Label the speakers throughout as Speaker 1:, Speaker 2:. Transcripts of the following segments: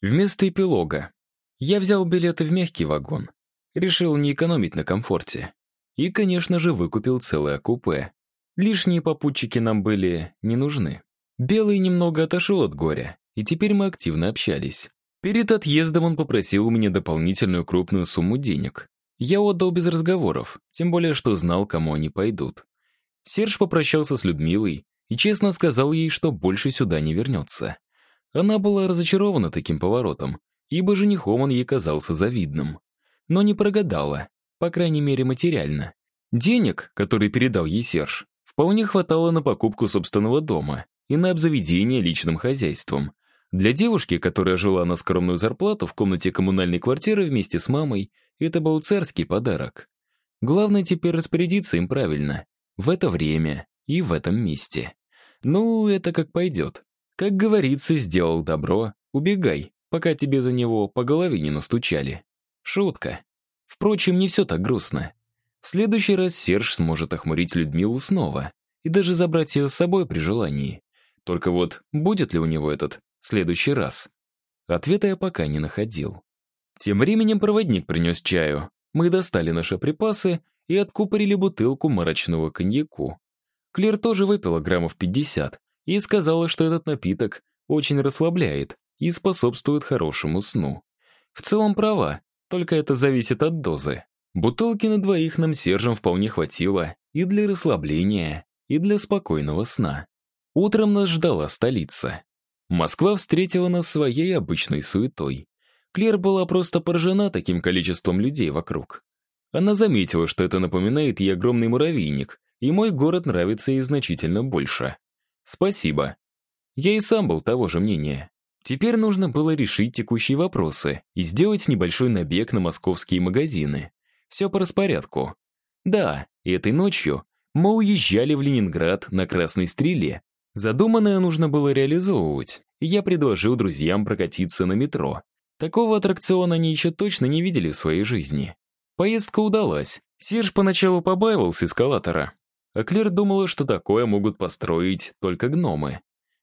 Speaker 1: Вместо эпилога. Я взял билеты в мягкий вагон. Решил не экономить на комфорте. И, конечно же, выкупил целое купе. Лишние попутчики нам были не нужны. Белый немного отошел от горя, и теперь мы активно общались. Перед отъездом он попросил у меня дополнительную крупную сумму денег. Я отдал без разговоров, тем более что знал, кому они пойдут. Серж попрощался с Людмилой и честно сказал ей, что больше сюда не вернется. Она была разочарована таким поворотом, ибо женихом он ей казался завидным. Но не прогадала, по крайней мере материально. Денег, которые передал ей Серж, вполне хватало на покупку собственного дома и на обзаведение личным хозяйством. Для девушки, которая жила на скромную зарплату в комнате коммунальной квартиры вместе с мамой, это был царский подарок. Главное теперь распорядиться им правильно, в это время и в этом месте. Ну, это как пойдет. Как говорится, сделал добро, убегай, пока тебе за него по голове не настучали. Шутка. Впрочем, не все так грустно. В следующий раз Серж сможет охмурить Людмилу снова и даже забрать ее с собой при желании. Только вот будет ли у него этот следующий раз? Ответа я пока не находил. Тем временем проводник принес чаю. Мы достали наши припасы и откупорили бутылку марочного коньяку. Клер тоже выпила граммов 50 и сказала, что этот напиток очень расслабляет и способствует хорошему сну. В целом права, только это зависит от дозы. Бутылки на двоих нам Сержем вполне хватило и для расслабления, и для спокойного сна. Утром нас ждала столица. Москва встретила нас своей обычной суетой. Клер была просто поражена таким количеством людей вокруг. Она заметила, что это напоминает ей огромный муравейник, и мой город нравится ей значительно больше. Спасибо. Я и сам был того же мнения. Теперь нужно было решить текущие вопросы и сделать небольшой набег на московские магазины. Все по распорядку. Да, этой ночью мы уезжали в Ленинград на Красной Стреле, Задуманное нужно было реализовывать, и я предложил друзьям прокатиться на метро. Такого аттракциона они еще точно не видели в своей жизни. Поездка удалась. Серж поначалу побаивался эскалатора, а Клер думала, что такое могут построить только гномы.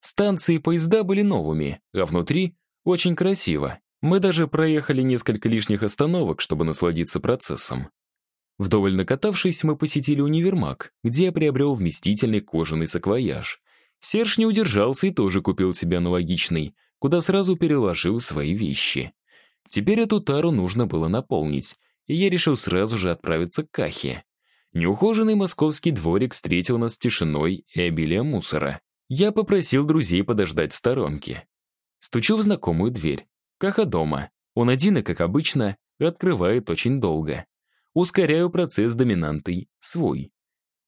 Speaker 1: Станции и поезда были новыми, а внутри очень красиво. Мы даже проехали несколько лишних остановок, чтобы насладиться процессом. Вдоволь накатавшись, мы посетили универмаг, где я приобрел вместительный кожаный саквояж. Серж не удержался и тоже купил себе аналогичный, куда сразу переложил свои вещи. Теперь эту тару нужно было наполнить, и я решил сразу же отправиться к Кахе. Неухоженный московский дворик встретил нас тишиной и обилием мусора. Я попросил друзей подождать в сторонке. Стучу в знакомую дверь. Каха дома. Он один и, как обычно, открывает очень долго. Ускоряю процесс доминантой «свой».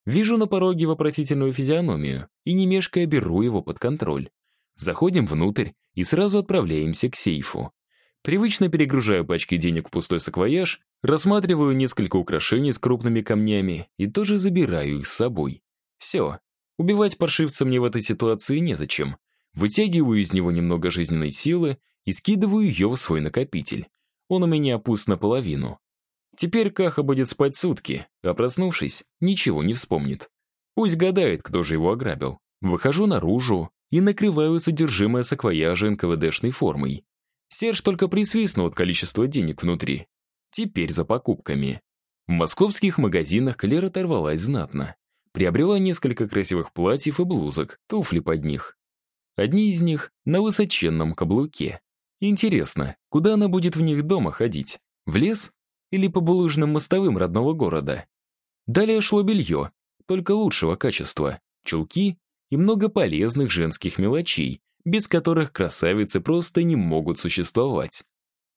Speaker 1: Вижу на пороге вопросительную физиономию и, не мешкая, беру его под контроль. Заходим внутрь и сразу отправляемся к сейфу. Привычно перегружаю пачки денег в пустой саквояж, рассматриваю несколько украшений с крупными камнями и тоже забираю их с собой. Все. Убивать паршивца мне в этой ситуации незачем. Вытягиваю из него немного жизненной силы и скидываю ее в свой накопитель. Он у меня пуст наполовину. Теперь Каха будет спать сутки, а проснувшись, ничего не вспомнит. Пусть гадает, кто же его ограбил. Выхожу наружу и накрываю содержимое саквояжа НКВДшной формой. Серж только присвистнул от количества денег внутри. Теперь за покупками. В московских магазинах Клера оторвалась знатно. Приобрела несколько красивых платьев и блузок, туфли под них. Одни из них на высоченном каблуке. Интересно, куда она будет в них дома ходить? В лес или по булыжным мостовым родного города. Далее шло белье, только лучшего качества, чулки и много полезных женских мелочей, без которых красавицы просто не могут существовать.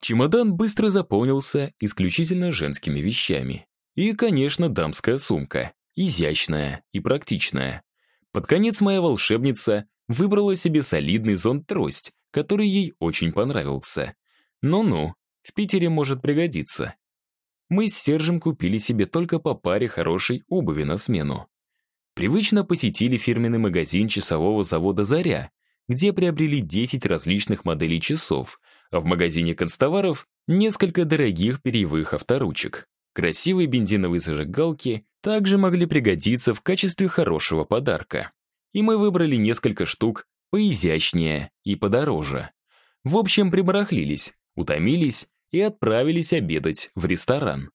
Speaker 1: Чемодан быстро заполнился исключительно женскими вещами. И, конечно, дамская сумка, изящная и практичная. Под конец моя волшебница выбрала себе солидный зонт-трость, который ей очень понравился. Ну-ну, в Питере может пригодиться мы с Сержем купили себе только по паре хорошей обуви на смену. Привычно посетили фирменный магазин часового завода «Заря», где приобрели 10 различных моделей часов, а в магазине констоваров несколько дорогих перьевых авторучек. Красивые бензиновые зажигалки также могли пригодиться в качестве хорошего подарка. И мы выбрали несколько штук поизящнее и подороже. В общем, прибарахлились, утомились и отправились обедать в ресторан.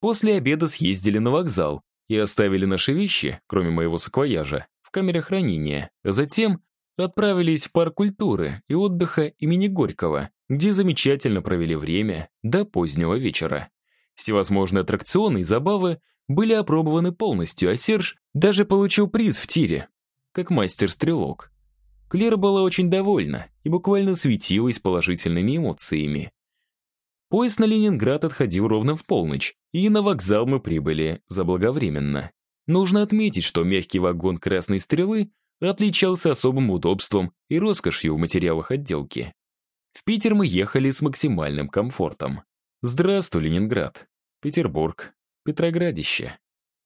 Speaker 1: После обеда съездили на вокзал и оставили наши вещи, кроме моего саквояжа, в камере хранения. Затем отправились в парк культуры и отдыха имени Горького, где замечательно провели время до позднего вечера. Всевозможные аттракционы и забавы были опробованы полностью, а Серж даже получил приз в тире, как мастер-стрелок. Клера была очень довольна и буквально светилась положительными эмоциями. Поезд на Ленинград отходил ровно в полночь, и на вокзал мы прибыли заблаговременно. Нужно отметить, что мягкий вагон «Красной стрелы» отличался особым удобством и роскошью в материалах отделки. В Питер мы ехали с максимальным комфортом. Здравствуй, Ленинград. Петербург. Петроградище.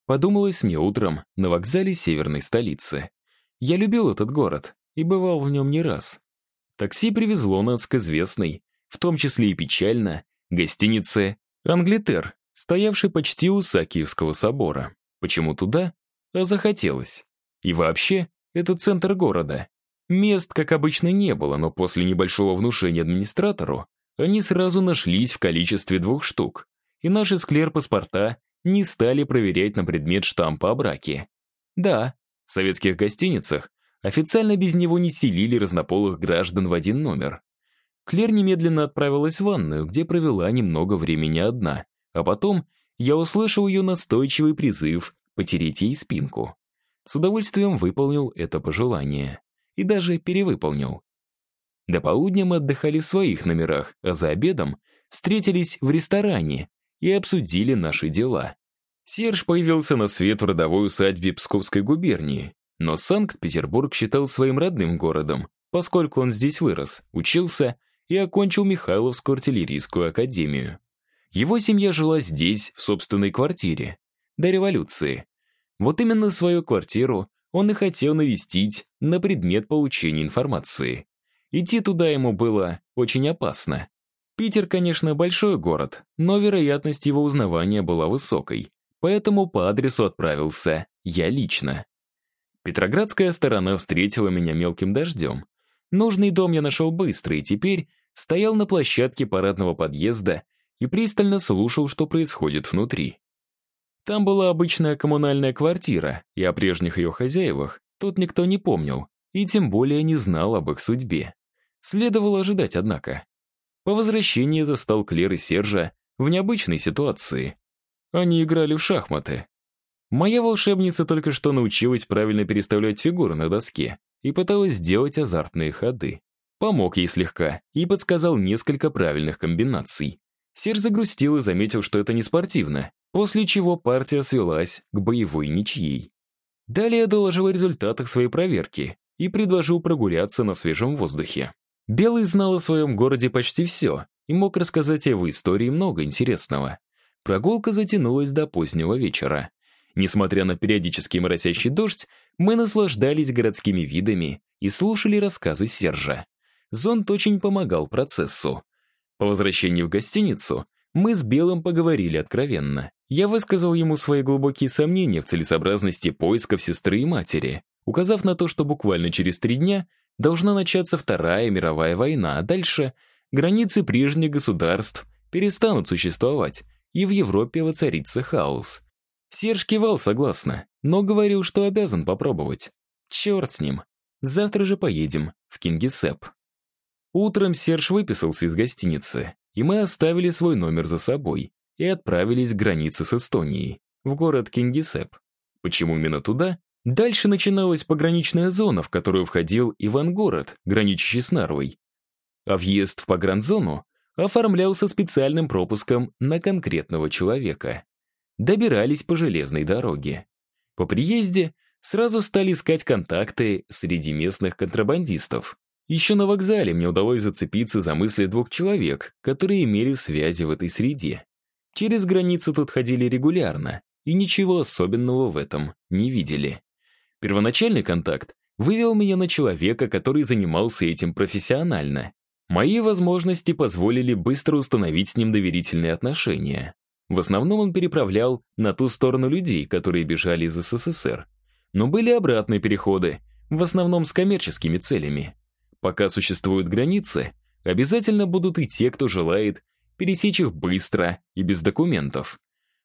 Speaker 1: Подумалось мне утром на вокзале северной столицы. Я любил этот город и бывал в нем не раз. Такси привезло нас к известной, в том числе и печально, гостинице «Англитер», стоявшей почти у Сакиевского собора. Почему туда? А захотелось. И вообще, это центр города. Мест, как обычно, не было, но после небольшого внушения администратору они сразу нашлись в количестве двух штук, и наши склер-паспорта не стали проверять на предмет штампа о браке. Да, в советских гостиницах официально без него не селили разнополых граждан в один номер. Клер немедленно отправилась в ванную, где провела немного времени одна, а потом я услышал ее настойчивый призыв потереть ей спинку. С удовольствием выполнил это пожелание. И даже перевыполнил. До полудня мы отдыхали в своих номерах, а за обедом встретились в ресторане и обсудили наши дела. Серж появился на свет в родовой усадьбе Псковской губернии, но Санкт-Петербург считал своим родным городом, поскольку он здесь вырос, учился и окончил Михайловскую артиллерийскую академию. Его семья жила здесь, в собственной квартире, до революции. Вот именно свою квартиру он и хотел навестить на предмет получения информации. Идти туда ему было очень опасно. Питер, конечно, большой город, но вероятность его узнавания была высокой, поэтому по адресу отправился я лично. Петроградская сторона встретила меня мелким дождем. Нужный дом я нашел быстро, и теперь стоял на площадке парадного подъезда и пристально слушал, что происходит внутри. Там была обычная коммунальная квартира, и о прежних ее хозяевах тут никто не помнил, и тем более не знал об их судьбе. Следовало ожидать, однако. По возвращении застал Клер и Сержа в необычной ситуации. Они играли в шахматы. Моя волшебница только что научилась правильно переставлять фигуры на доске и пыталась сделать азартные ходы. Помог ей слегка и подсказал несколько правильных комбинаций. Серж загрустил и заметил, что это не спортивно, после чего партия свелась к боевой ничьей. Далее доложил о результатах своей проверки и предложил прогуляться на свежем воздухе. Белый знал о своем городе почти все и мог рассказать о его истории много интересного. Прогулка затянулась до позднего вечера. Несмотря на периодически моросящий дождь, мы наслаждались городскими видами и слушали рассказы Сержа зонт очень помогал процессу. По возвращении в гостиницу мы с Белым поговорили откровенно. Я высказал ему свои глубокие сомнения в целесообразности поисков сестры и матери, указав на то, что буквально через три дня должна начаться Вторая мировая война, а дальше границы прежних государств перестанут существовать, и в Европе воцарится хаос. Серж кивал согласно, но говорил, что обязан попробовать. Черт с ним. Завтра же поедем в Кингисепп. Утром Серж выписался из гостиницы, и мы оставили свой номер за собой и отправились к границе с Эстонией, в город Кингисепп. Почему именно туда? Дальше начиналась пограничная зона, в которую входил Ивангород, граничащий с Нарвой. А въезд в погранзону оформлялся специальным пропуском на конкретного человека. Добирались по железной дороге. По приезде сразу стали искать контакты среди местных контрабандистов. Еще на вокзале мне удалось зацепиться за мысли двух человек, которые имели связи в этой среде. Через границу тут ходили регулярно, и ничего особенного в этом не видели. Первоначальный контакт вывел меня на человека, который занимался этим профессионально. Мои возможности позволили быстро установить с ним доверительные отношения. В основном он переправлял на ту сторону людей, которые бежали из СССР. Но были обратные переходы, в основном с коммерческими целями. Пока существуют границы, Обязательно будут и те, кто желает пересечь их быстро и без документов.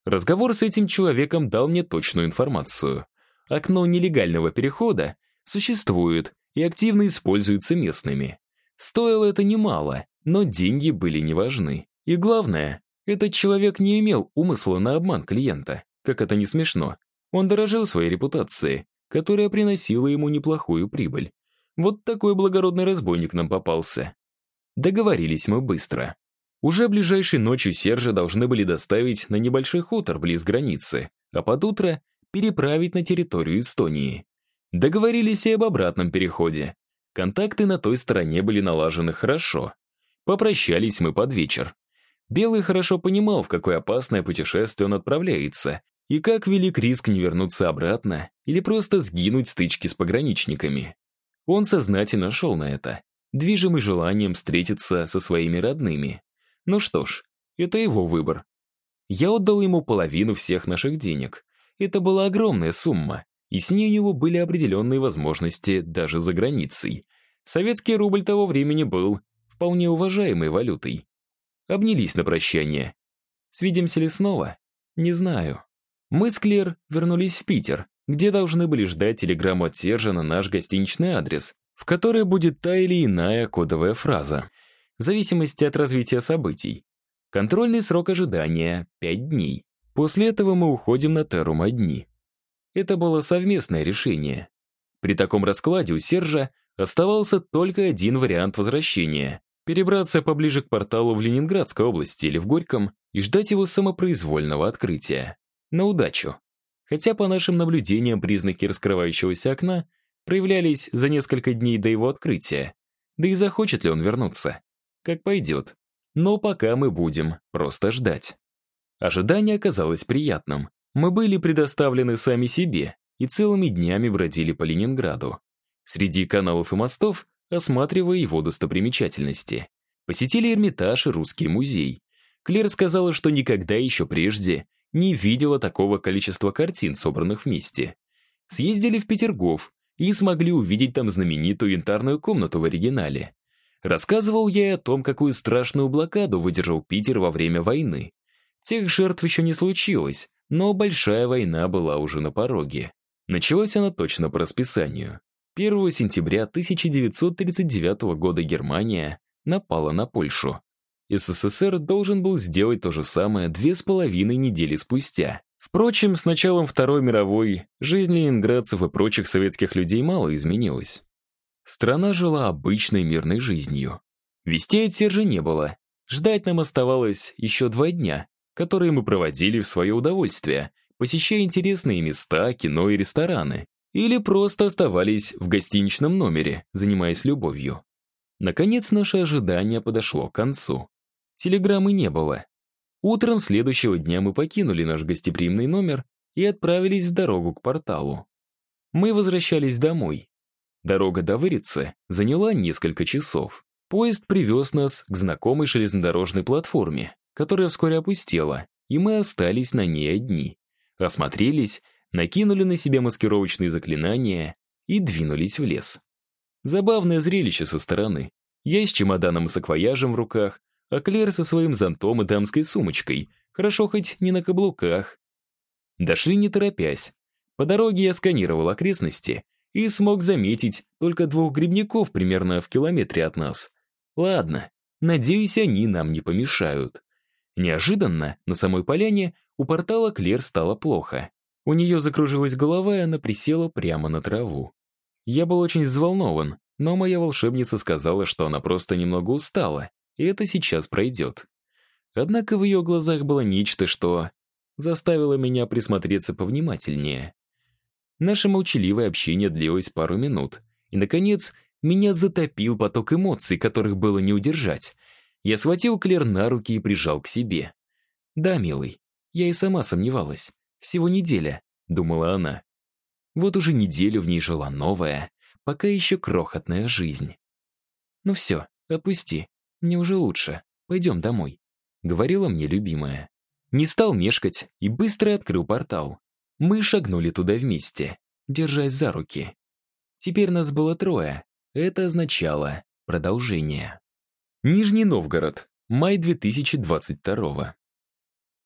Speaker 1: Разговор с этим человеком дал мне точную информацию. Окно нелегального перехода существует и активно используется местными. Стоило это немало, но деньги были не важны. И главное, этот человек не имел умысла на обман клиента, как это не смешно. Он дорожил своей репутацией, которая приносила ему неплохую прибыль. Вот такой благородный разбойник нам попался. Договорились мы быстро. Уже ближайшей ночью Сержа должны были доставить на небольшой хутор близ границы, а под утро переправить на территорию Эстонии. Договорились и об обратном переходе. Контакты на той стороне были налажены хорошо. Попрощались мы под вечер. Белый хорошо понимал, в какое опасное путешествие он отправляется, и как велик риск не вернуться обратно или просто сгинуть в стычке с пограничниками. Он сознательно шел на это, движимый желанием встретиться со своими родными. Ну что ж, это его выбор. Я отдал ему половину всех наших денег. Это была огромная сумма, и с ней у него были определенные возможности даже за границей. Советский рубль того времени был вполне уважаемой валютой. Обнялись на прощание. Свидимся ли снова? Не знаю. Мы с Клер вернулись в Питер, где должны были ждать телеграмму от Сержа на наш гостиничный адрес, в которой будет та или иная кодовая фраза зависимости от развития событий. Контрольный срок ожидания — 5 дней. После этого мы уходим на Террум одни. Это было совместное решение. При таком раскладе у Сержа оставался только один вариант возвращения — перебраться поближе к порталу в Ленинградской области или в Горьком и ждать его самопроизвольного открытия. На удачу. Хотя по нашим наблюдениям признаки раскрывающегося окна проявлялись за несколько дней до его открытия. Да и захочет ли он вернуться? Как пойдет. Но пока мы будем просто ждать. Ожидание оказалось приятным. Мы были предоставлены сами себе и целыми днями бродили по Ленинграду. Среди каналов и мостов, осматривая его достопримечательности. Посетили Эрмитаж и Русский музей. Клер сказала, что никогда еще прежде не видела такого количества картин, собранных вместе. Съездили в Петергоф и смогли увидеть там знаменитую янтарную комнату в оригинале. Рассказывал я о том, какую страшную блокаду выдержал Питер во время войны. Тех жертв еще не случилось, но большая война была уже на пороге. Началась она точно по расписанию. 1 сентября 1939 года Германия напала на Польшу. СССР должен был сделать то же самое две с половиной недели спустя. Впрочем, с началом Второй мировой жизнь ленинградцев и прочих советских людей мало изменилась. Страна жила обычной мирной жизнью. Вестей от Сержа не было. Ждать нам оставалось еще два дня, которые мы проводили в свое удовольствие, посещая интересные места, кино и рестораны, или просто оставались в гостиничном номере, занимаясь любовью. Наконец, наше ожидание подошло к концу. Телеграммы не было. Утром следующего дня мы покинули наш гостеприимный номер и отправились в дорогу к порталу. Мы возвращались домой, Дорога до Вырицы заняла несколько часов. Поезд привез нас к знакомой железнодорожной платформе, которая вскоре опустела, и мы остались на ней одни. Осмотрелись, накинули на себя маскировочные заклинания и двинулись в лес. Забавное зрелище со стороны. Я с чемоданом и саквояжем в руках, а Клер со своим зонтом и дамской сумочкой, хорошо хоть не на каблуках. Дошли не торопясь. По дороге я сканировал окрестности и смог заметить только двух грибников примерно в километре от нас. Ладно, надеюсь, они нам не помешают. Неожиданно на самой поляне у портала Клер стало плохо. У нее закружилась голова, и она присела прямо на траву. Я был очень взволнован, но моя волшебница сказала, что она просто немного устала, и это сейчас пройдет. Однако в ее глазах было нечто, что заставило меня присмотреться повнимательнее. Наше молчаливое общение длилось пару минут. И, наконец, меня затопил поток эмоций, которых было не удержать. Я схватил Клер на руки и прижал к себе. «Да, милый, я и сама сомневалась. Всего неделя», — думала она. Вот уже неделю в ней жила новая, пока еще крохотная жизнь. «Ну все, отпусти, мне уже лучше, пойдем домой», — говорила мне любимая. Не стал мешкать и быстро открыл портал. Мы шагнули туда вместе, держась за руки. Теперь нас было трое. Это означало продолжение. Нижний Новгород. Май 2022.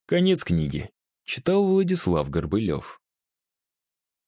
Speaker 1: Конец книги. Читал Владислав Горбылев.